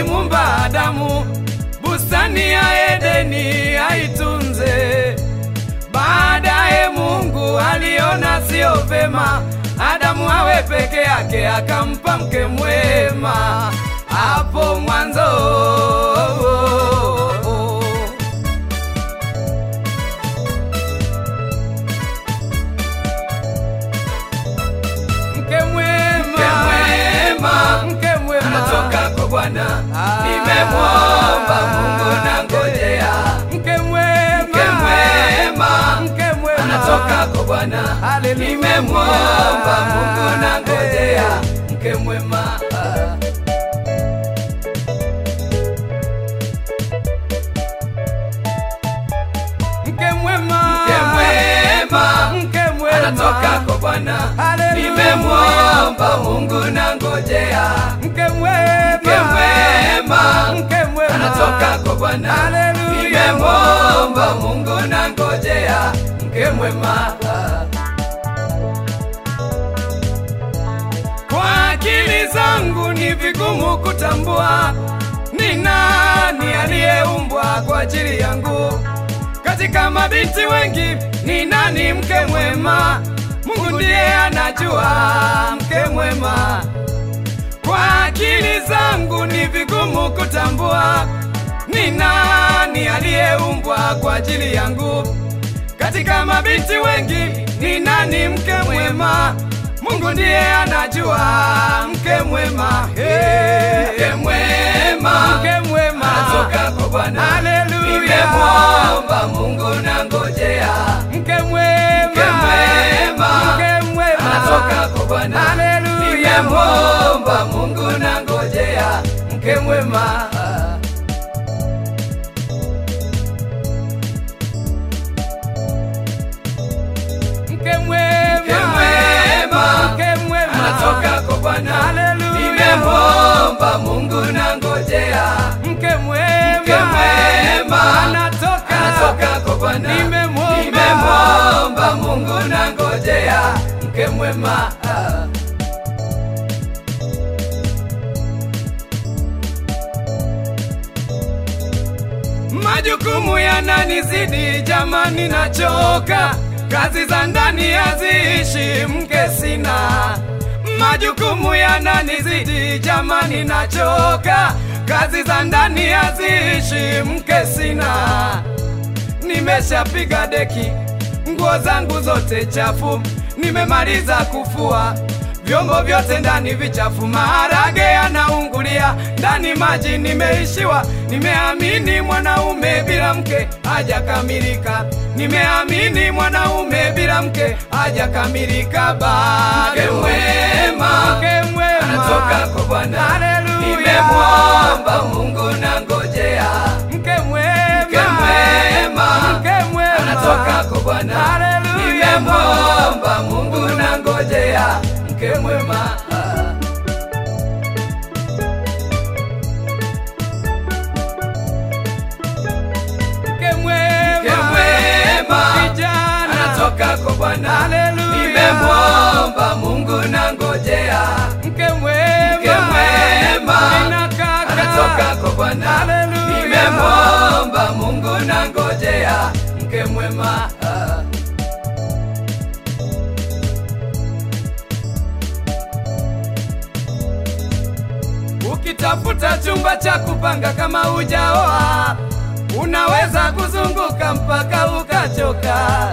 alimuumba Adamu, bustani ya Edeni aitunze. Baadaye Mungu aliona siyo vema Adamu awe peke yake, akampa mke mwema. Hapo mwanzo Nimemwomba Mungu na ngojea. mke mwema, anatoka kwa Bwana, nimemwomba Mungu. Mke mwema. Anatoka kwa Bwana, nimemwomba Mungu na ngojea. mke mwema, Mke mwema anatoka kwa Bwana, Haleluya. nimemwomba Mungu na ngojea. Mke mwema. Kwa akili zangu ni vigumu kutambua ni nani aliyeumbwa kwa ajili yangu. Katika mabinti wengi ni nani mke mwema? Mungu ndiye anajua mke mwema. Ni vigumu kutambua ni nani aliyeumbwa kwa ajili yangu. Katika mabinti wengi ni nani mke mwema? Mungu ndiye anajua mke mwema. Hey. Mke mwema Mke mwema anatoka kwa Bwana, Haleluya. mke Mungu nimemwomba Mungu na ngojea. Mke mwema. Mke mwema. Anatoka. Anatoka kwa Bwana, Nimemwomba. nimemwomba Mungu na ngojea. Mke mwema Majukumu yananizidi jamani, nachoka. Kazi za ndani haziishi, mke sina. Majukumu yananizidi jamani, nachoka. Kazi za ndani haziishi, mke sina. Nimeshapiga deki, nguo zangu zote chafu, nimemaliza kufua vyombo vyote ndani vichafu, maharage yanaungulia ndani, maji nimeishiwa. Nimeamini mwanaume bila mke hajakamilika, nimeamini mwanaume bila mke hajakamilika. Bado Mke mwema anatoka kwa Bwana, nimemwomba Mungu na mwema. Ukitafuta chumba cha kupanga kama hujaoa, unaweza kuzunguka mpaka ukachoka.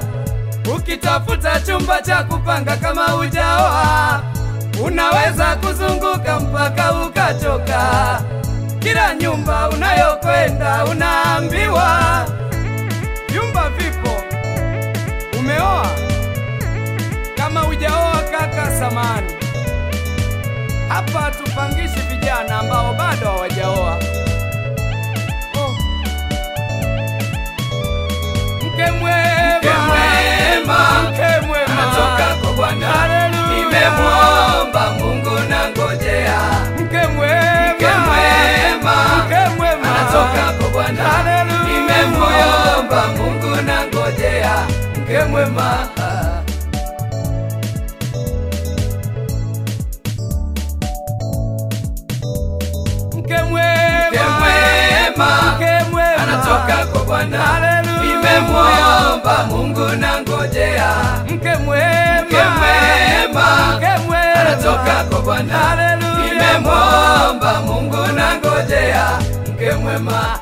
Ukitafuta chumba cha kupanga kama hujaoa, unaweza kuzunguka mpaka ukachoka. Kila nyumba unayokwenda unaambiwa Umeoa? Kama hujaoa kaka, samani hapa tupangishi vijana ambao bado hawajaoa. mke mwema anatoka kwa Bwana. Nimemwomba Mungu na ngojea mke mwema